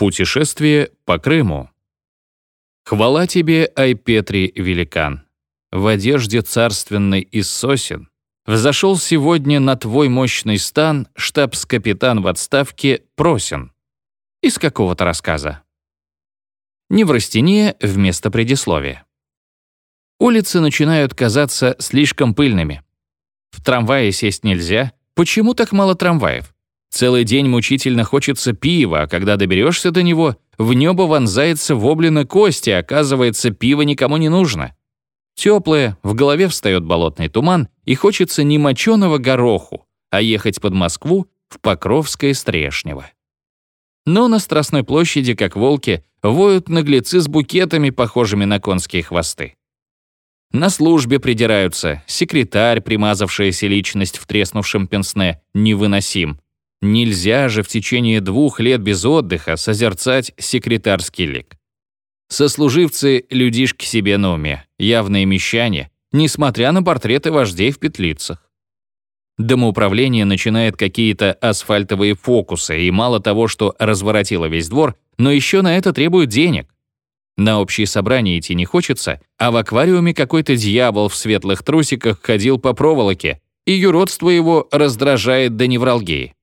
Путешествие по Крыму. Хвала тебе, Айпетри, великан. В одежде царственной из сосен взошел сегодня на твой мощный стан штабс-капитан в отставке Просин. Из какого-то рассказа. Неврастения вместо предисловия. Улицы начинают казаться слишком пыльными. В трамвае сесть нельзя. Почему так мало трамваев? Целый день мучительно хочется пива, а когда доберешься до него, в небо вонзается воблина кости, оказывается, пиво никому не нужно. Теплое, в голове встает болотный туман, и хочется не моченого гороху, а ехать под Москву в Покровское Стрешнево. Но на Страстной площади, как волки, воют наглецы с букетами, похожими на конские хвосты. На службе придираются, секретарь, примазавшаяся личность в треснувшем пенсне, невыносим. Нельзя же в течение двух лет без отдыха созерцать секретарский лик. Сослуживцы — людишки себе на уме, явные мещане, несмотря на портреты вождей в петлицах. Домоуправление начинает какие-то асфальтовые фокусы, и мало того, что разворотило весь двор, но еще на это требует денег. На общие собрания идти не хочется, а в аквариуме какой-то дьявол в светлых трусиках ходил по проволоке, и юродство его раздражает до невралгии.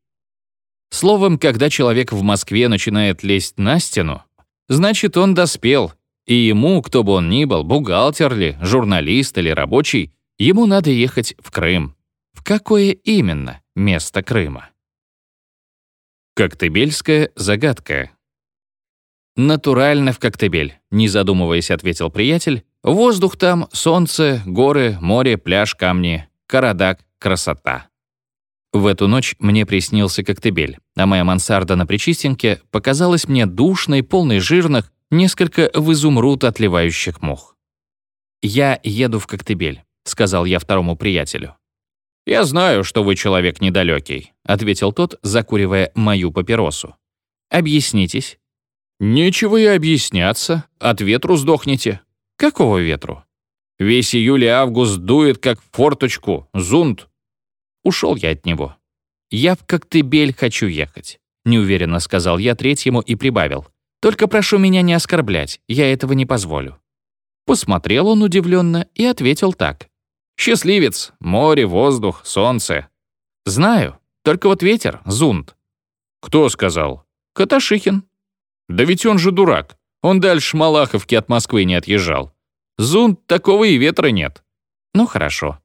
Словом, когда человек в Москве начинает лезть на стену, значит, он доспел, и ему, кто бы он ни был, бухгалтер ли, журналист или рабочий, ему надо ехать в Крым. В какое именно место Крыма? Коктебельская загадка. «Натурально в Коктебель», — не задумываясь, ответил приятель. «Воздух там, солнце, горы, море, пляж, камни, Карадак, красота». В эту ночь мне приснился Коктебель, а моя мансарда на Причистенке показалась мне душной, полной жирных, несколько в изумруд отливающих мух. «Я еду в Коктебель», — сказал я второму приятелю. «Я знаю, что вы человек недалекий», — ответил тот, закуривая мою папиросу. «Объяснитесь». «Нечего и объясняться. От ветру сдохнете». «Какого ветру?» «Весь июль и август дует, как форточку. Зунт. Ушел я от него. «Я в Коктебель хочу ехать», — неуверенно сказал я третьему и прибавил. «Только прошу меня не оскорблять, я этого не позволю». Посмотрел он удивленно и ответил так. «Счастливец, море, воздух, солнце». «Знаю, только вот ветер, зунт». «Кто сказал?» «Каташихин». «Да ведь он же дурак. Он дальше Малаховки от Москвы не отъезжал. Зунт такого и ветра нет». «Ну хорошо».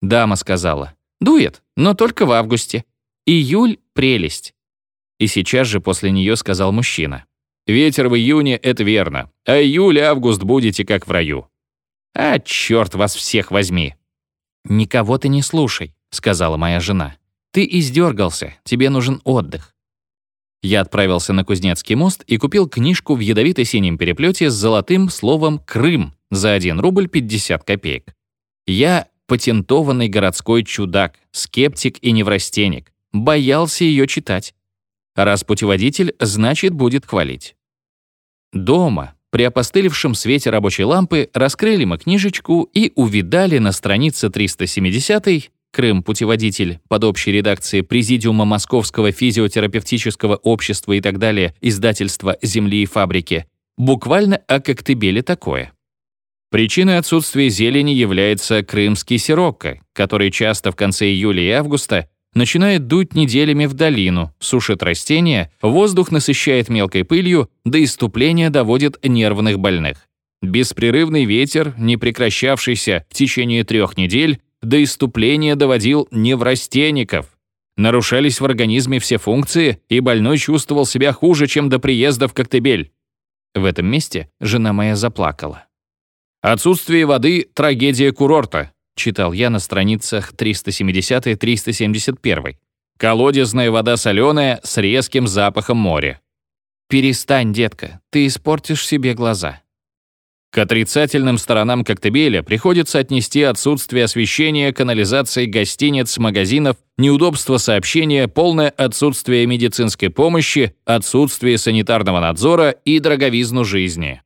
Дама сказала. Дует, но только в августе. Июль — прелесть. И сейчас же после нее сказал мужчина. Ветер в июне — это верно, а июль и август будете как в раю. А черт вас всех возьми. «Никого ты не слушай», — сказала моя жена. «Ты издергался, тебе нужен отдых». Я отправился на Кузнецкий мост и купил книжку в ядовито-синем переплете с золотым словом «Крым» за 1 рубль 50 копеек. Я патентованный городской чудак, скептик и неврастенник, боялся ее читать. Раз путеводитель, значит, будет хвалить. Дома, при опостылевшем свете рабочей лампы, раскрыли мы книжечку и увидали на странице 370 Крым-путеводитель под общей редакцией Президиума Московского физиотерапевтического общества и так далее, издательства «Земли и фабрики», буквально о Коктебеле такое. Причиной отсутствия зелени является крымский сирокко, который часто в конце июля и августа начинает дуть неделями в долину, сушит растения, воздух насыщает мелкой пылью, до иступления доводит нервных больных. Беспрерывный ветер, не прекращавшийся в течение трех недель, до иступления доводил неврастенников. Нарушались в организме все функции, и больной чувствовал себя хуже, чем до приезда в Коктебель. В этом месте жена моя заплакала. «Отсутствие воды — трагедия курорта», читал я на страницах 370-371. «Колодезная вода соленая с резким запахом моря». «Перестань, детка, ты испортишь себе глаза». К отрицательным сторонам Коктебеля приходится отнести отсутствие освещения, канализации, гостиниц, магазинов, неудобство сообщения, полное отсутствие медицинской помощи, отсутствие санитарного надзора и дороговизну жизни.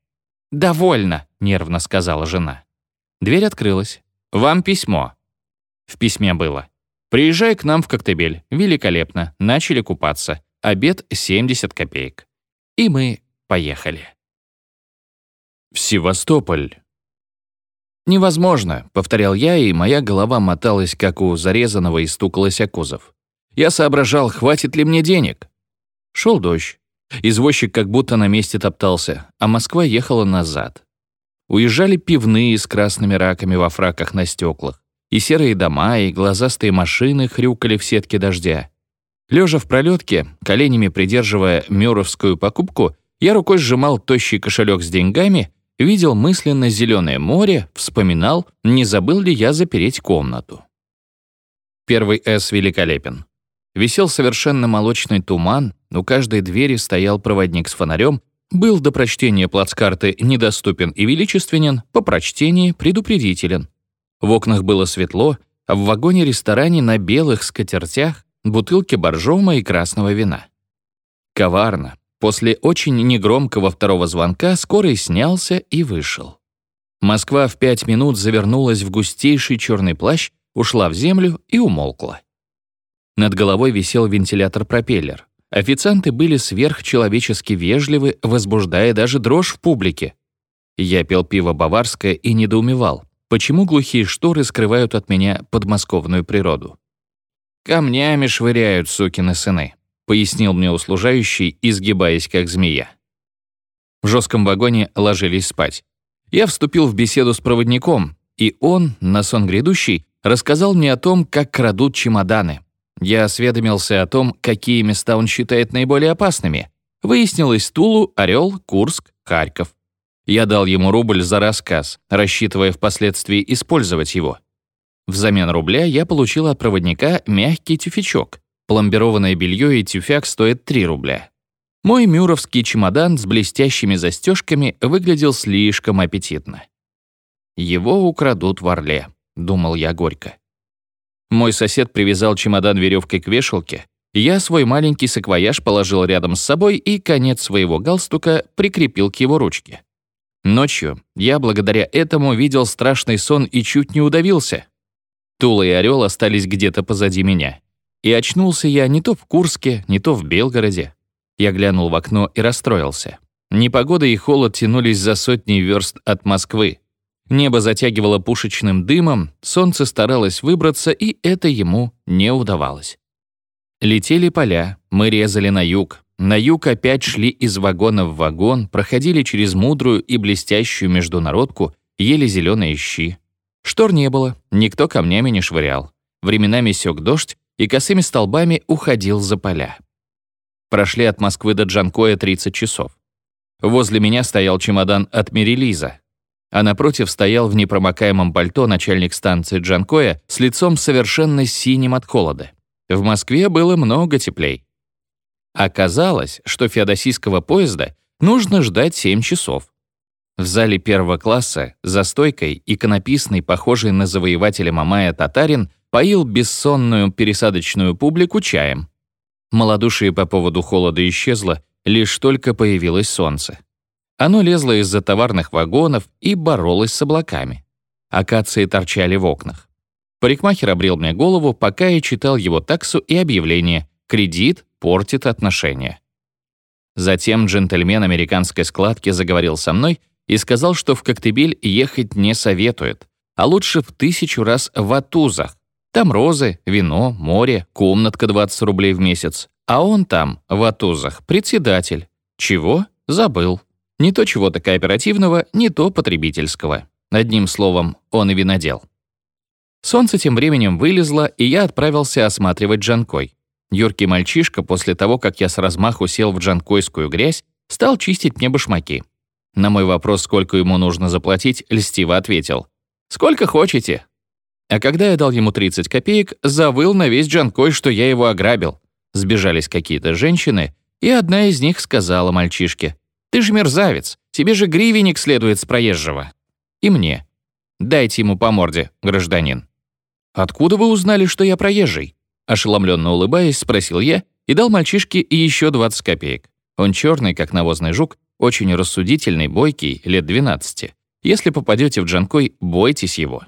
«Довольно», — нервно сказала жена. Дверь открылась. «Вам письмо». В письме было. «Приезжай к нам в Коктебель. Великолепно. Начали купаться. Обед 70 копеек». и мы поехали. В Севастополь. «Невозможно», — повторял я, и моя голова моталась, как у зарезанного, и стукалась о кузов. Я соображал, хватит ли мне денег. Шел дождь. Извозчик как будто на месте топтался, а Москва ехала назад. Уезжали пивные с красными раками во фраках на стеклах. И серые дома, и глазастые машины хрюкали в сетке дождя. Лежа в пролетке, коленями придерживая мюровскую покупку, я рукой сжимал тощий кошелек с деньгами видел мысленно зеленое море, вспоминал, не забыл ли я запереть комнату. Первый «С» великолепен. Висел совершенно молочный туман, у каждой двери стоял проводник с фонарем, был до прочтения плацкарты недоступен и величественен, по прочтении предупредителен. В окнах было светло, а в вагоне-ресторане на белых скатертях бутылки боржома и красного вина. Коварно, После очень негромкого второго звонка скорый снялся и вышел. Москва в пять минут завернулась в густейший черный плащ, ушла в землю и умолкла. Над головой висел вентилятор-пропеллер. Официанты были сверхчеловечески вежливы, возбуждая даже дрожь в публике. Я пил пиво баварское и недоумевал, почему глухие шторы скрывают от меня подмосковную природу. Камнями швыряют сукины сыны. — пояснил мне услужающий, изгибаясь как змея. В жестком вагоне ложились спать. Я вступил в беседу с проводником, и он, на сон грядущий, рассказал мне о том, как крадут чемоданы. Я осведомился о том, какие места он считает наиболее опасными. Выяснилось Тулу, Орел, Курск, Харьков. Я дал ему рубль за рассказ, рассчитывая впоследствии использовать его. Взамен рубля я получил от проводника мягкий тюфячок, Пломбированное белье и тюфяк стоят 3 рубля. Мой мюровский чемодан с блестящими застежками выглядел слишком аппетитно. «Его украдут в Орле», — думал я горько. Мой сосед привязал чемодан веревкой к вешалке, я свой маленький саквояж положил рядом с собой и конец своего галстука прикрепил к его ручке. Ночью я благодаря этому видел страшный сон и чуть не удавился. Тула и Орел остались где-то позади меня. И очнулся я не то в Курске, не то в Белгороде. Я глянул в окно и расстроился. Непогода и холод тянулись за сотни верст от Москвы. Небо затягивало пушечным дымом, солнце старалось выбраться, и это ему не удавалось. Летели поля, мы резали на юг. На юг опять шли из вагона в вагон, проходили через мудрую и блестящую международку, ели зеленые щи. Штор не было, никто камнями не швырял. Временами сёк дождь, и косыми столбами уходил за поля. Прошли от Москвы до Джанкоя 30 часов. Возле меня стоял чемодан от Мерилиза, а напротив стоял в непромокаемом пальто начальник станции Джанкоя с лицом совершенно синим от холода. В Москве было много теплей. Оказалось, что феодосийского поезда нужно ждать 7 часов. В зале первого класса за стойкой иконописный, похожий на завоевателя Мамая татарин, поил бессонную пересадочную публику чаем. Молодушие по поводу холода исчезло, лишь только появилось солнце. Оно лезло из-за товарных вагонов и боролось с облаками. Акации торчали в окнах. Парикмахер обрел мне голову, пока я читал его таксу и объявление «Кредит портит отношения». Затем джентльмен американской складки заговорил со мной и сказал, что в Коктебель ехать не советует, а лучше в тысячу раз в Атузах, там розы, вино, море, комнатка 20 рублей в месяц. А он там, в Атузах, председатель. Чего? Забыл. Не то чего-то кооперативного, не то потребительского. Одним словом, он и винодел. Солнце тем временем вылезло, и я отправился осматривать Джанкой. Юркий мальчишка, после того, как я с размаху сел в джанкойскую грязь, стал чистить мне башмаки. На мой вопрос, сколько ему нужно заплатить, льстиво ответил. «Сколько хотите, а когда я дал ему 30 копеек, завыл на весь Джанкой, что я его ограбил. Сбежались какие-то женщины, и одна из них сказала мальчишке, «Ты же мерзавец, тебе же гривенник следует с проезжего». И мне, «Дайте ему по морде, гражданин». «Откуда вы узнали, что я проезжий?» Ошеломленно улыбаясь, спросил я и дал мальчишке еще 20 копеек. Он черный, как навозный жук, очень рассудительный, бойкий, лет 12. Если попадете в Джанкой, бойтесь его.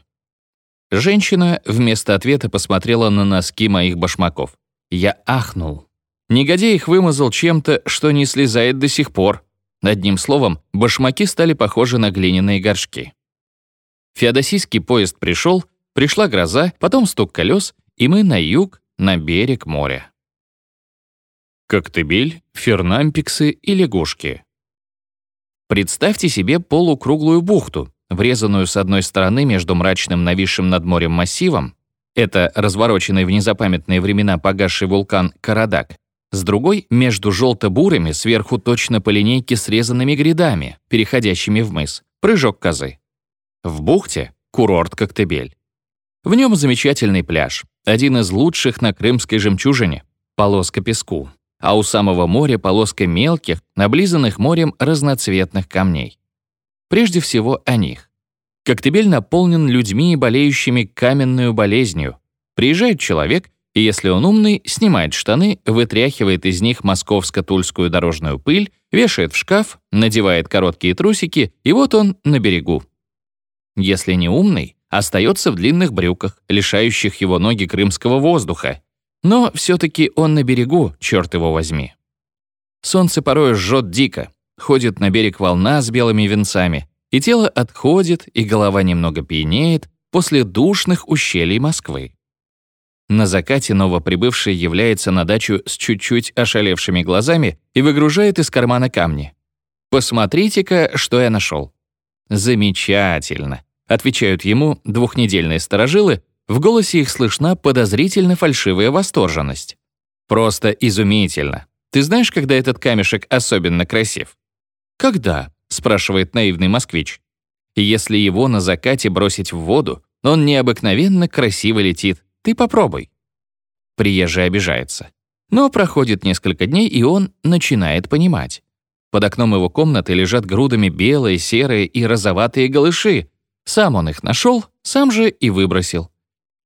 Женщина вместо ответа посмотрела на носки моих башмаков. Я ахнул. Негодяй их вымазал чем-то, что не слезает до сих пор. Одним словом, башмаки стали похожи на глиняные горшки. Феодосийский поезд пришел, пришла гроза, потом стук колес, и мы на юг, на берег моря. Коктебель, фернампиксы и лягушки. Представьте себе полукруглую бухту, врезанную с одной стороны между мрачным нависшим над морем массивом, это развороченный в незапамятные времена погасший вулкан Карадак, с другой — между желто-бурыми, сверху точно по линейке срезанными грядами, переходящими в мыс, прыжок козы. В бухте — курорт Коктебель. В нем замечательный пляж, один из лучших на крымской жемчужине, полоска песку, а у самого моря полоска мелких, наблизанных морем разноцветных камней. Прежде всего о них. Коктебель наполнен людьми, болеющими каменную болезнью. Приезжает человек, и если он умный, снимает штаны, вытряхивает из них московско-тульскую дорожную пыль, вешает в шкаф, надевает короткие трусики, и вот он на берегу. Если не умный, остается в длинных брюках, лишающих его ноги крымского воздуха, но все-таки он на берегу, черт его возьми. Солнце порой жжет дико, ходит на берег волна с белыми венцами, и тело отходит, и голова немного пьянеет после душных ущелий Москвы. На закате новоприбывший является на дачу с чуть-чуть ошалевшими глазами и выгружает из кармана камни. «Посмотрите-ка, что я нашел». «Замечательно», — отвечают ему двухнедельные сторожилы в голосе их слышна подозрительно фальшивая восторженность. Просто изумительно. Ты знаешь, когда этот камешек особенно красив? Когда? спрашивает наивный москвич. Если его на закате бросить в воду, он необыкновенно красиво летит. Ты попробуй. Приезжий обижается. Но проходит несколько дней, и он начинает понимать. Под окном его комнаты лежат грудами белые, серые и розоватые голыши. Сам он их нашел, сам же и выбросил.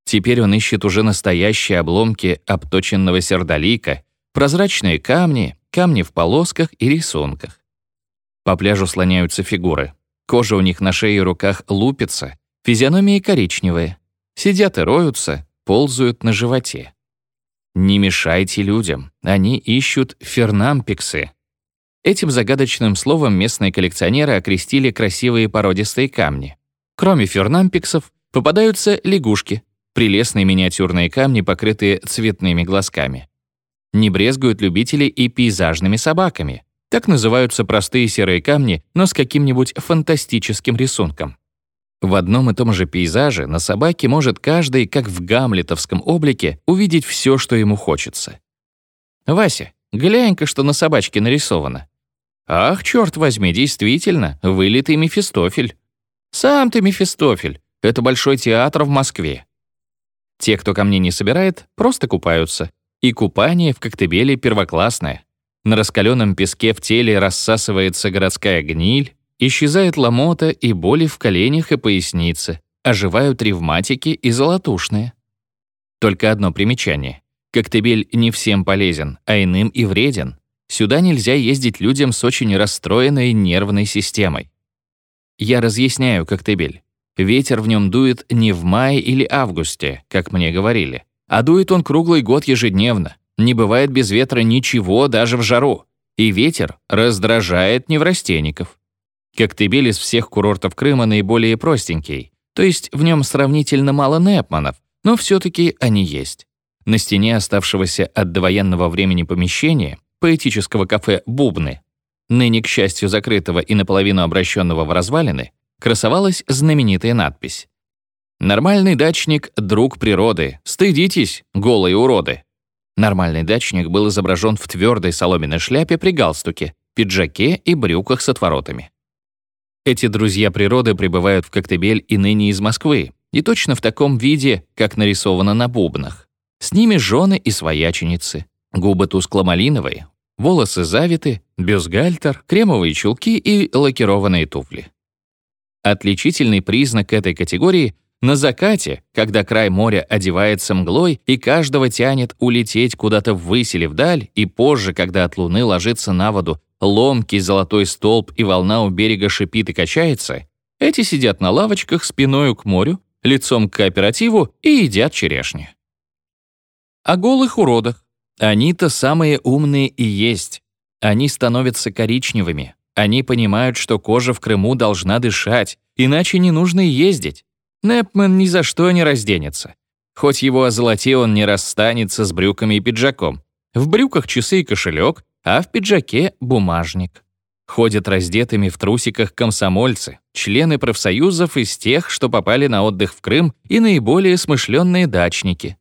Теперь он ищет уже настоящие обломки обточенного сердолика, прозрачные камни, камни в полосках и рисунках. По пляжу слоняются фигуры. Кожа у них на шее и руках лупится, физиономии коричневые. Сидят и роются, ползают на животе. Не мешайте людям, они ищут фернампиксы. Этим загадочным словом местные коллекционеры окрестили красивые породистые камни. Кроме фернампиксов, попадаются лягушки, Прелестные миниатюрные камни, покрытые цветными глазками. Не брезгуют любители и пейзажными собаками. Так называются простые серые камни, но с каким-нибудь фантастическим рисунком. В одном и том же пейзаже на собаке может каждый, как в гамлетовском облике, увидеть все, что ему хочется. «Вася, глянь-ка, что на собачке нарисовано». «Ах, черт возьми, действительно, вылитый Мефистофель». «Сам ты Мефистофель. Это Большой театр в Москве. Те, кто ко мне не собирает, просто купаются. И купание в Коктебеле первоклассное. На раскаленном песке в теле рассасывается городская гниль, исчезает ломота и боли в коленях и пояснице, оживают ревматики и золотушные. Только одно примечание. Коктебель не всем полезен, а иным и вреден. Сюда нельзя ездить людям с очень расстроенной нервной системой. Я разъясняю Коктебель. Ветер в нем дует не в мае или августе, как мне говорили, а дует он круглый год ежедневно. Не бывает без ветра ничего даже в жару. И ветер раздражает неврастенников. Коктебель из всех курортов Крыма наиболее простенький, то есть в нем сравнительно мало непманов, но все-таки они есть. На стене оставшегося от довоенного времени помещения, поэтического кафе «Бубны», ныне, к счастью, закрытого и наполовину обращенного в развалины, красовалась знаменитая надпись. «Нормальный дачник — друг природы. Стыдитесь, голые уроды». Нормальный дачник был изображен в твердой соломенной шляпе при галстуке, пиджаке и брюках с отворотами. Эти друзья природы прибывают в Коктебель и ныне из Москвы, и точно в таком виде, как нарисовано на бубнах. С ними жены и свояченицы, губы тускло-малиновые, волосы завиты, бюстгальтер, кремовые чулки и лакированные туфли. Отличительный признак этой категории — на закате, когда край моря одевается мглой и каждого тянет улететь куда-то ввысь или вдаль, и позже, когда от луны ложится на воду ломкий золотой столб и волна у берега шипит и качается, эти сидят на лавочках спиною к морю, лицом к кооперативу и едят черешни. О голых уродах. Они-то самые умные и есть. Они становятся коричневыми. Они понимают, что кожа в Крыму должна дышать, иначе не нужно ездить. Непман ни за что не разденется. Хоть его озолоте он не расстанется с брюками и пиджаком. В брюках часы и кошелек, а в пиджаке — бумажник. Ходят раздетыми в трусиках комсомольцы, члены профсоюзов из тех, что попали на отдых в Крым, и наиболее смышленные дачники.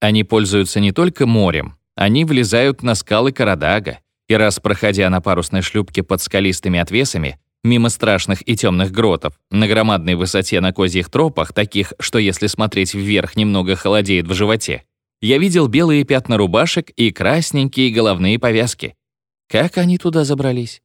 Они пользуются не только морем, они влезают на скалы Карадага, и раз проходя на парусной шлюпке под скалистыми отвесами, мимо страшных и темных гротов, на громадной высоте на козьих тропах, таких, что если смотреть вверх, немного холодеет в животе, я видел белые пятна рубашек и красненькие головные повязки. Как они туда забрались?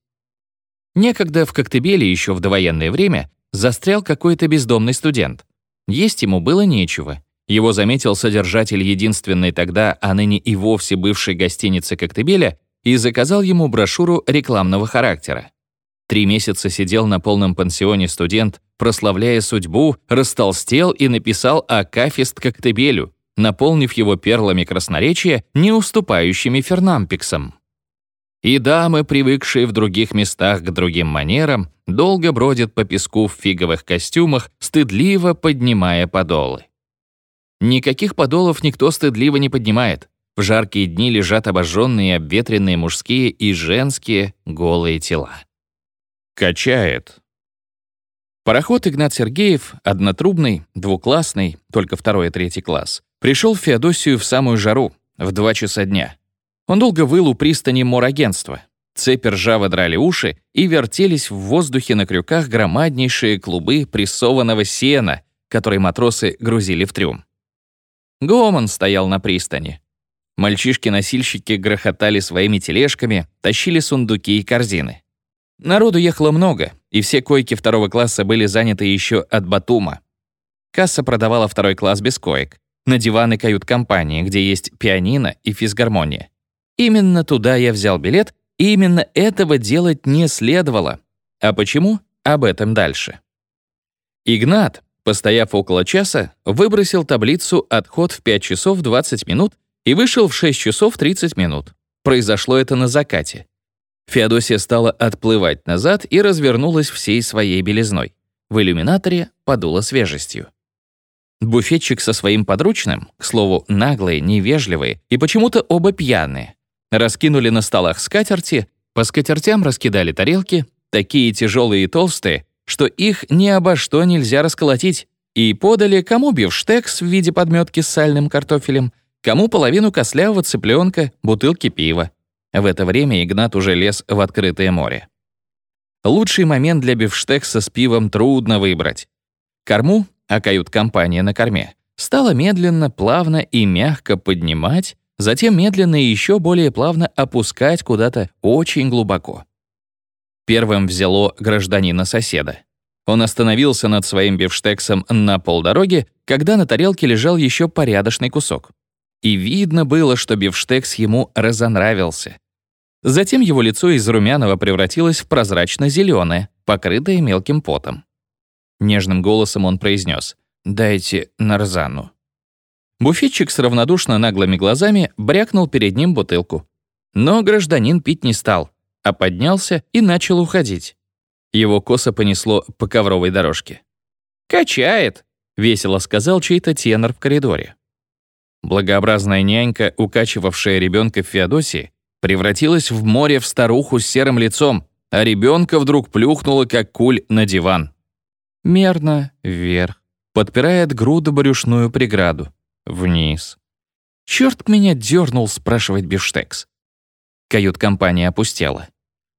Некогда в Коктебеле еще в довоенное время застрял какой-то бездомный студент. Есть ему было нечего. Его заметил содержатель единственной тогда, а ныне и вовсе бывшей гостиницы Коктебеля, и заказал ему брошюру рекламного характера. Три месяца сидел на полном пансионе студент, прославляя судьбу, растолстел и написал Акафист Коктебелю, наполнив его перлами красноречия, не уступающими Фернампиксам. И дамы, привыкшие в других местах к другим манерам, долго бродят по песку в фиговых костюмах, стыдливо поднимая подолы. Никаких подолов никто стыдливо не поднимает. В жаркие дни лежат обожженные и обветренные мужские и женские голые тела. Качает. Пароход Игнат Сергеев, однотрубный, двуклассный, только второй и третий класс, пришел в Феодосию в самую жару, в два часа дня. Он долго выл у пристани морагентства. Цепи ржаво драли уши и вертелись в воздухе на крюках громаднейшие клубы прессованного сена, которые матросы грузили в трюм. Гомон стоял на пристани. Мальчишки-носильщики грохотали своими тележками, тащили сундуки и корзины. Народу ехало много, и все койки второго класса были заняты еще от Батума. Касса продавала второй класс без коек, на диваны кают-компании, где есть пианино и физгармония. Именно туда я взял билет, и именно этого делать не следовало. А почему? Об этом дальше. Игнат, постояв около часа, выбросил таблицу «Отход в 5 часов 20 минут» и вышел в 6 часов 30 минут. Произошло это на закате. Феодосия стала отплывать назад и развернулась всей своей белизной. В иллюминаторе подуло свежестью. Буфетчик со своим подручным, к слову, наглые, невежливые и почему-то оба пьяные, Раскинули на столах скатерти, по скатертям раскидали тарелки, такие тяжелые и толстые, что их ни обо что нельзя расколотить, и подали кому бифштекс в виде подметки с сальным картофелем, кому половину кослявого цыпленка, бутылки пива. В это время Игнат уже лез в открытое море. Лучший момент для бифштекса с пивом трудно выбрать. Корму, а кают-компания на корме, стала медленно, плавно и мягко поднимать, затем медленно и еще более плавно опускать куда-то очень глубоко. Первым взяло гражданина-соседа. Он остановился над своим бифштексом на полдороги, когда на тарелке лежал еще порядочный кусок. И видно было, что бифштекс ему разонравился. Затем его лицо из румяного превратилось в прозрачно-зеленое, покрытое мелким потом. Нежным голосом он произнес «Дайте нарзану». Буфетчик с равнодушно наглыми глазами брякнул перед ним бутылку. Но гражданин пить не стал, а поднялся и начал уходить. Его косо понесло по ковровой дорожке. «Качает», — весело сказал чей-то тенор в коридоре. Благообразная нянька, укачивавшая ребенка в Феодосии, превратилась в море в старуху с серым лицом, а ребенка вдруг плюхнула, как куль, на диван. Мерно вверх, подпирает груду брюшную преграду. Вниз. Черт меня дернул спрашивать бифштекс. Кают-компания опустела.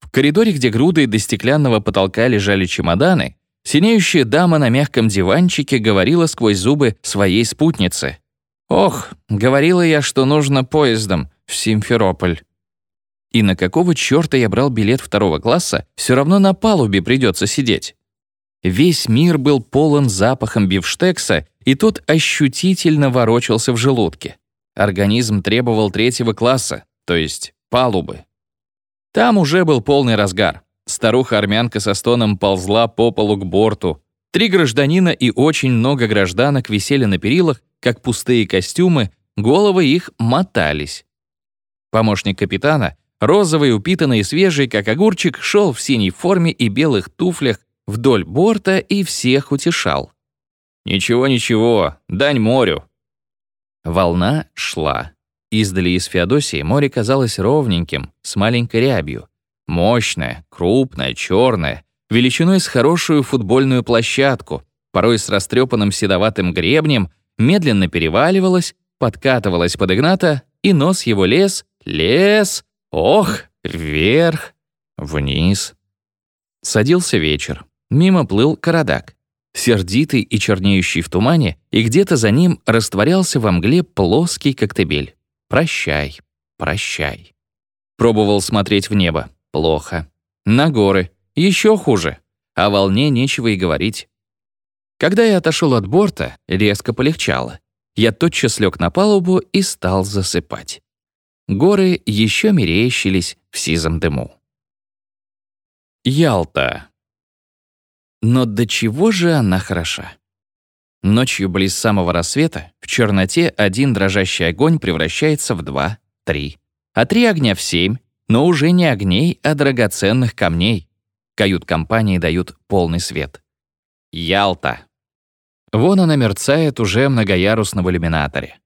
В коридоре, где грудой до стеклянного потолка лежали чемоданы, синеющая дама на мягком диванчике говорила сквозь зубы своей спутнице. «Ох, говорила я, что нужно поездом в Симферополь». И на какого черта я брал билет второго класса, все равно на палубе придется сидеть. Весь мир был полон запахом бифштекса, и тот ощутительно ворочался в желудке. Организм требовал третьего класса, то есть палубы. Там уже был полный разгар. Старуха-армянка со стоном ползла по полу к борту. Три гражданина и очень много гражданок висели на перилах, как пустые костюмы, головы их мотались. Помощник капитана, розовый, упитанный и свежий, как огурчик, шел в синей форме и белых туфлях вдоль борта и всех утешал. «Ничего-ничего, дань морю». Волна шла. Издали из Феодосии море казалось ровненьким, с маленькой рябью. Мощное, крупное, черное, величиной с хорошую футбольную площадку, порой с растрепанным седоватым гребнем, медленно переваливалась, подкатывалась под Игната, и нос его лез, лез, ох, вверх, вниз. Садился вечер. Мимо плыл Карадак. Сердитый и чернеющий в тумане, и где-то за ним растворялся во мгле плоский коктебель. «Прощай, прощай». Пробовал смотреть в небо. Плохо. На горы. Еще хуже. О волне нечего и говорить. Когда я отошел от борта, резко полегчало. Я тотчас лег на палубу и стал засыпать. Горы еще мерещились в сизом дыму. Ялта. Но до чего же она хороша? Ночью близ самого рассвета в черноте один дрожащий огонь превращается в два, три, а три огня в семь, но уже не огней, а драгоценных камней. Кают-компании дают полный свет. Ялта. Вон она мерцает уже многоярусно в иллюминаторе.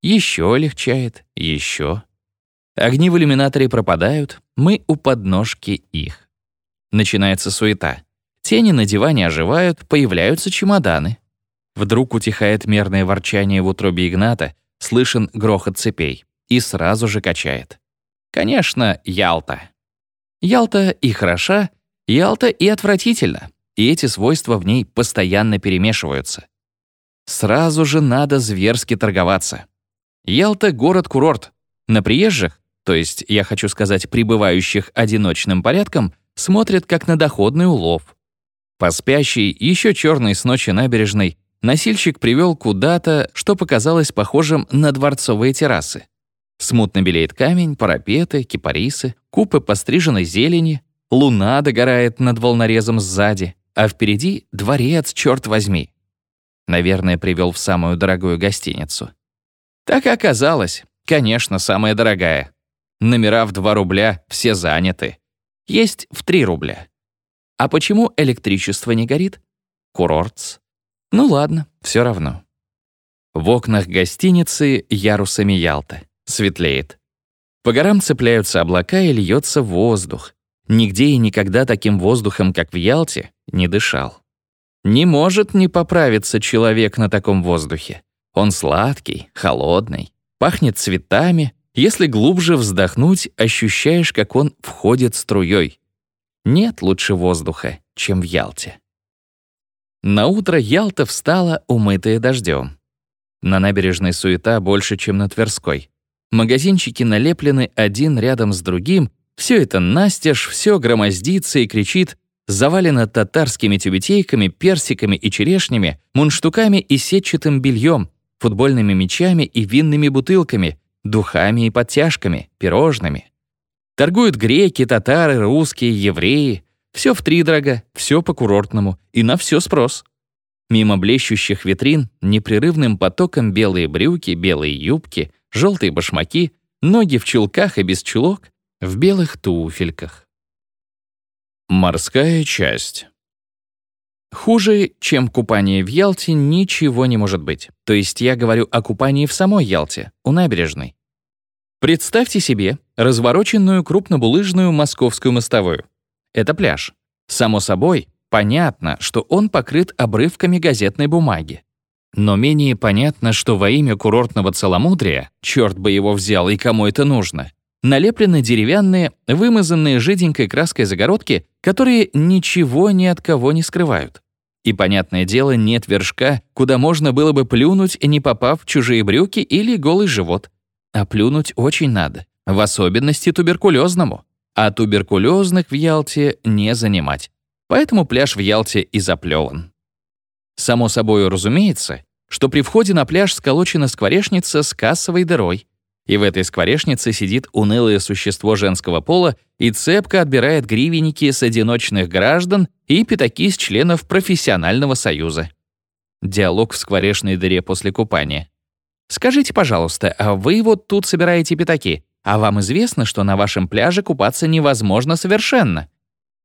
Еще легчает, еще. Огни в иллюминаторе пропадают, мы у подножки их. Начинается суета. Тени на диване оживают, появляются чемоданы. Вдруг утихает мерное ворчание в утробе Игната, слышен грохот цепей, и сразу же качает. Конечно, Ялта. Ялта и хороша, Ялта и отвратительно, и эти свойства в ней постоянно перемешиваются. Сразу же надо зверски торговаться. Ялта — город-курорт. На приезжих, то есть, я хочу сказать, прибывающих одиночным порядком, смотрят как на доходный улов. По спящей, еще черной с ночи набережной, носильщик привел куда-то, что показалось похожим на дворцовые террасы. Смутно белеет камень, парапеты, кипарисы, купы постриженной зелени, Луна догорает над волнорезом сзади, а впереди дворец, черт возьми. Наверное, привел в самую дорогую гостиницу. Так и оказалось. Конечно, самая дорогая. Номера в 2 рубля, все заняты. Есть в 3 рубля. А почему электричество не горит? Курортс. Ну ладно, все равно. В окнах гостиницы ярусами Ялта. Светлеет. По горам цепляются облака и льется воздух. Нигде и никогда таким воздухом, как в Ялте, не дышал. Не может не поправиться человек на таком воздухе. Он сладкий, холодный, пахнет цветами. Если глубже вздохнуть, ощущаешь, как он входит струей. Нет лучше воздуха, чем в Ялте. На утро Ялта встала, умытая дождем. На набережной суета больше, чем на Тверской. Магазинчики налеплены один рядом с другим, все это настежь, все громоздится и кричит, завалено татарскими тюбетейками, персиками и черешнями, мунштуками и сетчатым бельем, футбольными мячами и винными бутылками, духами и подтяжками, пирожными. Торгуют греки, татары, русские, евреи. Все втридорога, все по-курортному и на все спрос. Мимо блещущих витрин непрерывным потоком белые брюки, белые юбки, желтые башмаки, ноги в чулках и без чулок, в белых туфельках. Морская часть. Хуже, чем купание в Ялте, ничего не может быть. То есть я говорю о купании в самой Ялте, у набережной. Представьте себе развороченную крупнобулыжную московскую мостовую. Это пляж. Само собой, понятно, что он покрыт обрывками газетной бумаги. Но менее понятно, что во имя курортного целомудрия, черт бы его взял и кому это нужно, налеплены деревянные, вымазанные жиденькой краской загородки, которые ничего ни от кого не скрывают. И, понятное дело, нет вершка, куда можно было бы плюнуть, не попав в чужие брюки или голый живот. А плюнуть очень надо, в особенности туберкулезному. А туберкулезных в Ялте не занимать. Поэтому пляж в Ялте и заплеван. Само собой разумеется, что при входе на пляж сколочена скворечница с кассовой дырой, и в этой скворечнице сидит унылое существо женского пола и цепко отбирает гривенники с одиночных граждан и пятаки с членов профессионального союза. Диалог в скворечной дыре после купания. «Скажите, пожалуйста, а вы вот тут собираете пятаки, А вам известно, что на вашем пляже купаться невозможно совершенно?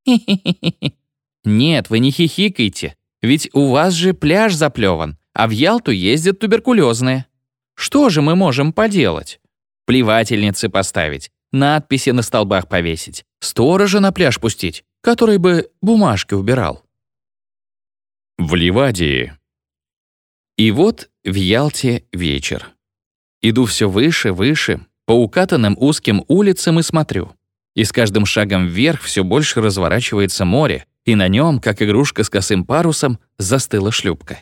Нет, вы не хихикайте. Ведь у вас же пляж заплеван, а в Ялту ездят туберкулезные. Что же мы можем поделать? Плевательницы поставить, надписи на столбах повесить, сторожа на пляж пустить, который бы бумажки убирал. В Ливадии. И вот в Ялте вечер. Иду все выше, выше, по укатанным узким улицам и смотрю. И с каждым шагом вверх все больше разворачивается море, и на нем, как игрушка с косым парусом, застыла шлюпка.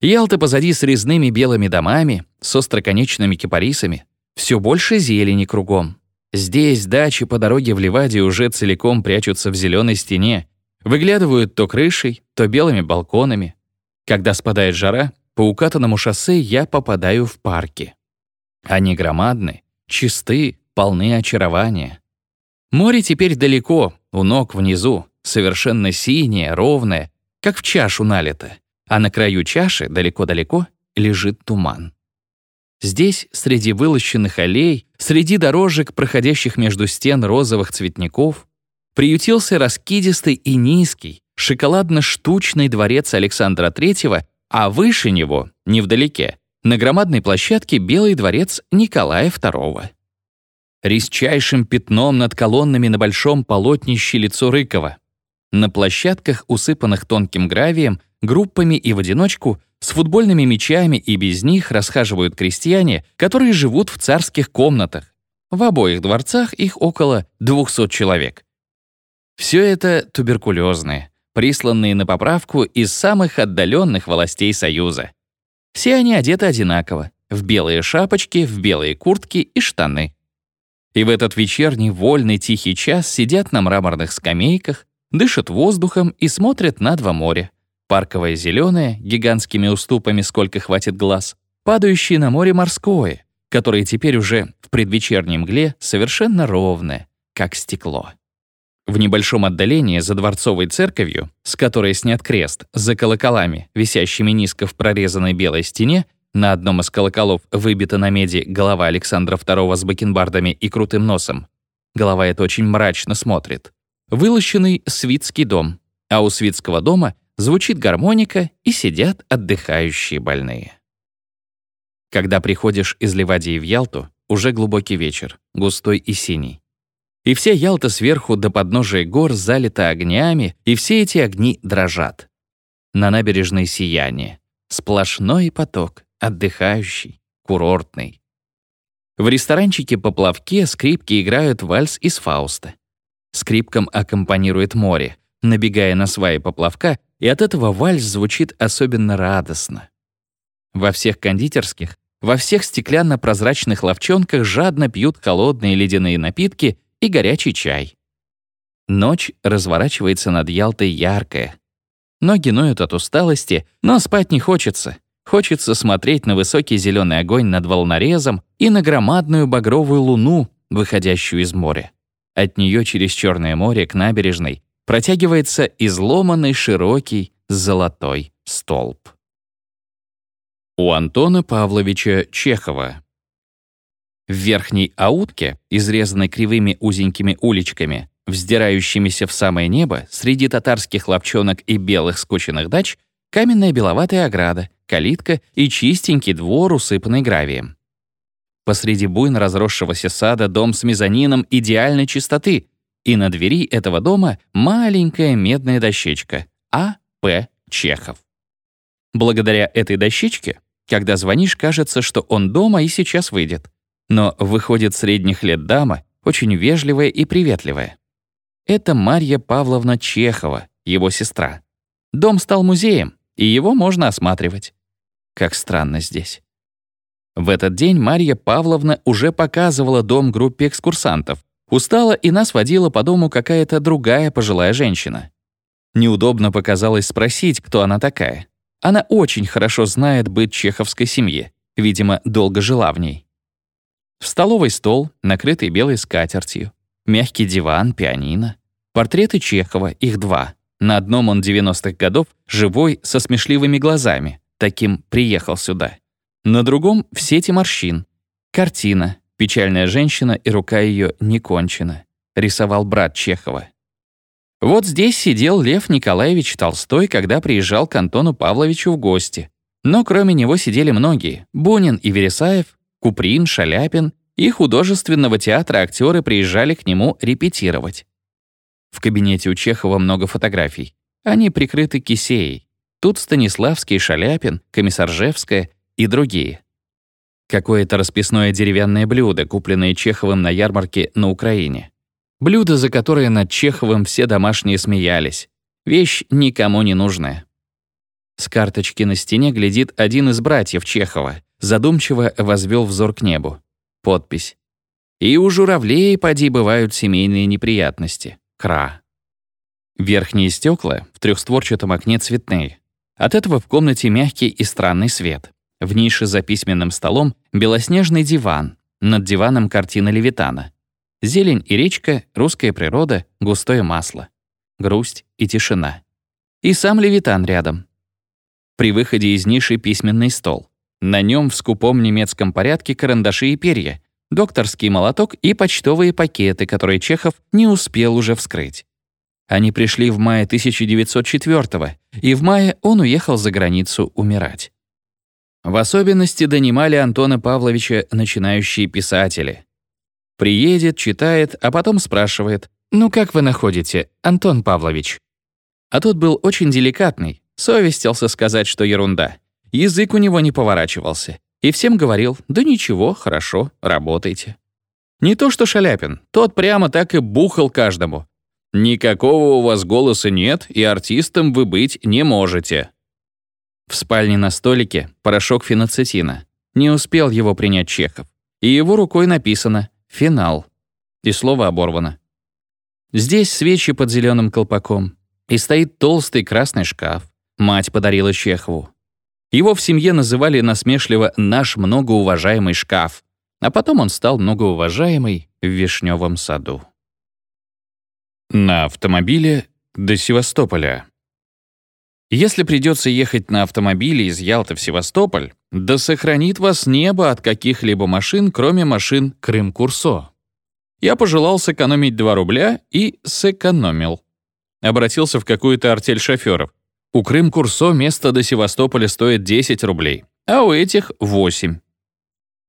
Ялта позади с резными белыми домами, с остроконечными кипарисами, все больше зелени кругом. Здесь дачи по дороге в Ливаде уже целиком прячутся в зеленой стене, выглядывают то крышей, то белыми балконами. Когда спадает жара, по укатанному шоссе я попадаю в парки. Они громадны, чисты, полны очарования. Море теперь далеко, у ног внизу, совершенно синее, ровное, как в чашу налито, а на краю чаши, далеко-далеко, лежит туман. Здесь, среди вылощенных аллей, среди дорожек, проходящих между стен розовых цветников, приютился раскидистый и низкий, шоколадно-штучный дворец Александра III, а выше него, невдалеке, на громадной площадке Белый дворец Николая II. Резчайшим пятном над колоннами на большом полотнище лицо Рыкова. На площадках, усыпанных тонким гравием, группами и в одиночку, с футбольными мячами и без них расхаживают крестьяне, которые живут в царских комнатах. В обоих дворцах их около 200 человек. Все это туберкулезные, присланные на поправку из самых отдаленных властей Союза. Все они одеты одинаково, в белые шапочки, в белые куртки и штаны. И в этот вечерний вольный тихий час сидят на мраморных скамейках, дышат воздухом и смотрят на два моря. Парковое зеленое, гигантскими уступами сколько хватит глаз, падающее на море морское, которое теперь уже в предвечерней мгле совершенно ровное, как стекло. В небольшом отдалении за дворцовой церковью, с которой снят крест, за колоколами, висящими низко в прорезанной белой стене, на одном из колоколов выбита на меди голова Александра II с бакенбардами и крутым носом. Голова эта очень мрачно смотрит. Вылощенный свитский дом, а у свитского дома звучит гармоника и сидят отдыхающие больные. Когда приходишь из Ливадии в Ялту, уже глубокий вечер, густой и синий. И вся Ялта сверху до подножия гор залита огнями, и все эти огни дрожат. На набережной сияние. Сплошной поток, отдыхающий, курортный. В ресторанчике по плавке скрипки играют вальс из Фауста. Скрипкам аккомпанирует море, набегая на сваи поплавка, и от этого вальс звучит особенно радостно. Во всех кондитерских, во всех стеклянно-прозрачных ловчонках жадно пьют холодные ледяные напитки и горячий чай. Ночь разворачивается над Ялтой яркая. Ноги ноют от усталости, но спать не хочется. Хочется смотреть на высокий зеленый огонь над волнорезом и на громадную багровую луну, выходящую из моря. От нее через Черное море к набережной протягивается изломанный широкий золотой столб. У Антона Павловича Чехова в верхней аутке, изрезанной кривыми узенькими уличками, вздирающимися в самое небо, среди татарских лапчонок и белых скученных дач, каменная беловатая ограда, калитка и чистенький двор, усыпанный гравием. Посреди буйно разросшегося сада дом с мезонином идеальной чистоты, и на двери этого дома маленькая медная дощечка А. П. Чехов. Благодаря этой дощечке, когда звонишь, кажется, что он дома и сейчас выйдет. Но выходит средних лет дама, очень вежливая и приветливая. Это Марья Павловна Чехова, его сестра. Дом стал музеем, и его можно осматривать. Как странно здесь. В этот день Марья Павловна уже показывала дом группе экскурсантов, Устала, и нас водила по дому какая-то другая пожилая женщина. Неудобно показалось спросить, кто она такая. Она очень хорошо знает быт чеховской семьи, видимо, долго жила в ней. В столовой стол, накрытый белой скатертью, мягкий диван, пианино, портреты Чехова, их два. На одном он 90-х годов, живой, со смешливыми глазами, таким приехал сюда. На другом — в сети морщин. Картина, Печальная женщина и рука ее не кончена. Рисовал брат Чехова. Вот здесь сидел Лев Николаевич Толстой, когда приезжал к Антону Павловичу в гости. Но кроме него сидели многие — Бунин и Вересаев, Куприн, Шаляпин, и художественного театра актеры приезжали к нему репетировать. В кабинете у Чехова много фотографий. Они прикрыты кисеей. Тут Станиславский, Шаляпин, Комиссаржевская и другие. Какое-то расписное деревянное блюдо, купленное Чеховым на ярмарке на Украине. Блюдо, за которое над Чеховым все домашние смеялись. Вещь никому не нужная. С карточки на стене глядит один из братьев Чехова, задумчиво возвел взор к небу. Подпись. «И у журавлей, поди, бывают семейные неприятности. Кра». Верхние стекла в трехстворчатом окне цветные. От этого в комнате мягкий и странный свет. В нише за письменным столом белоснежный диван, над диваном картина Левитана. Зелень и речка, русская природа, густое масло. Грусть и тишина. И сам Левитан рядом. При выходе из ниши письменный стол. На нем в скупом немецком порядке карандаши и перья, докторский молоток и почтовые пакеты, которые Чехов не успел уже вскрыть. Они пришли в мае 1904 и в мае он уехал за границу умирать. В особенности донимали Антона Павловича начинающие писатели. Приедет, читает, а потом спрашивает, «Ну как вы находите, Антон Павлович?» А тот был очень деликатный, совестился сказать, что ерунда. Язык у него не поворачивался. И всем говорил, «Да ничего, хорошо, работайте». Не то что Шаляпин, тот прямо так и бухал каждому. «Никакого у вас голоса нет, и артистом вы быть не можете». В спальне на столике порошок феноцетина. Не успел его принять Чехов. И его рукой написано «Финал». И слово оборвано. Здесь свечи под зеленым колпаком. И стоит толстый красный шкаф. Мать подарила Чехову. Его в семье называли насмешливо «наш многоуважаемый шкаф», а потом он стал многоуважаемый в Вишневом саду. На автомобиле до Севастополя. Если придется ехать на автомобиле из Ялты в Севастополь, да сохранит вас небо от каких-либо машин, кроме машин Крым-Курсо. Я пожелал сэкономить 2 рубля и сэкономил. Обратился в какую-то артель шоферов. У Крым-Курсо место до Севастополя стоит 10 рублей, а у этих — 8.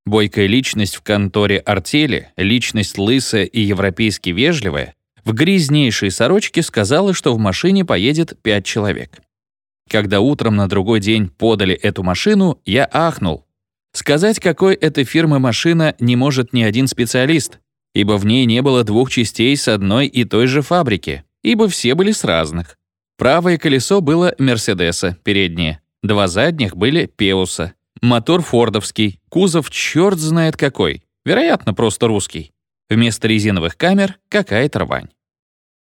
Бойкая личность в конторе артели, личность лысая и европейски вежливая, в грязнейшей сорочке сказала, что в машине поедет 5 человек. Когда утром на другой день подали эту машину, я ахнул. Сказать, какой это фирмы машина, не может ни один специалист, ибо в ней не было двух частей с одной и той же фабрики, ибо все были с разных. Правое колесо было Мерседеса, переднее. Два задних были Пеуса. Мотор фордовский, кузов черт знает какой. Вероятно, просто русский. Вместо резиновых камер — какая-то рвань.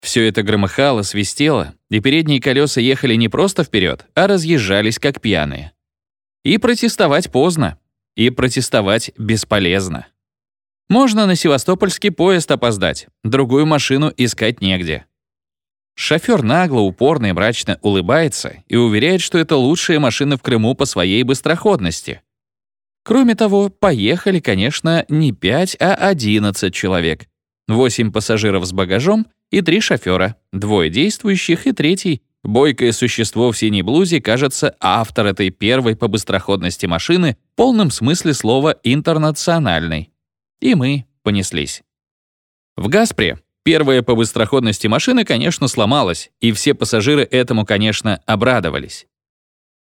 Все это громыхало, свистело, и передние колеса ехали не просто вперед, а разъезжались как пьяные. И протестовать поздно, и протестовать бесполезно. Можно на севастопольский поезд опоздать, другую машину искать негде. Шофер нагло, упорно и мрачно улыбается и уверяет, что это лучшая машина в Крыму по своей быстроходности. Кроме того, поехали, конечно, не 5, а 11 человек. 8 пассажиров с багажом и три шофера, двое действующих и третий, бойкое существо в синей блузе, кажется, автор этой первой по быстроходности машины в полном смысле слова «интернациональной». И мы понеслись. В Гаспре первая по быстроходности машина, конечно, сломалась, и все пассажиры этому, конечно, обрадовались.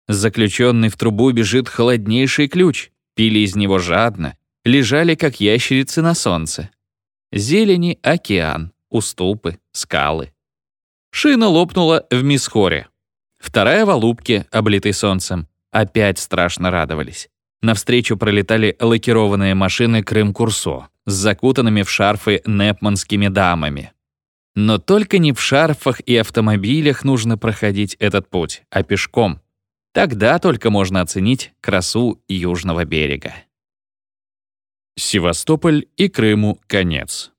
Заключенный в трубу бежит холоднейший ключ, пили из него жадно, лежали, как ящерицы на солнце. Зелени — океан, уступы, скалы. Шина лопнула в Мисхоре. Вторая в Алубке, облитой солнцем. Опять страшно радовались. Навстречу пролетали лакированные машины Крым-Курсо с закутанными в шарфы непманскими дамами. Но только не в шарфах и автомобилях нужно проходить этот путь, а пешком. Тогда только можно оценить красу южного берега. Севастополь и Крыму конец.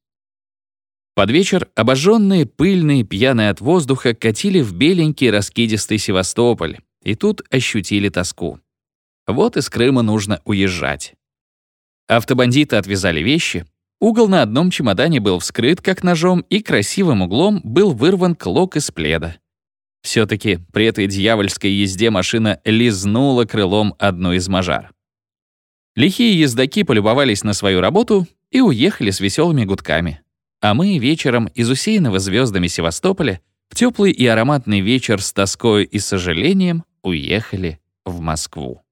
Под вечер обожженные, пыльные, пьяные от воздуха катили в беленький раскидистый Севастополь, и тут ощутили тоску. Вот из Крыма нужно уезжать. Автобандиты отвязали вещи. Угол на одном чемодане был вскрыт как ножом и красивым углом был вырван клок из пледа. Все-таки при этой дьявольской езде машина лизнула крылом одну из мажар. Лихие ездаки полюбовались на свою работу и уехали с веселыми гудками. А мы вечером из усеянного звездами Севастополя в теплый и ароматный вечер с тоской и сожалением уехали в Москву.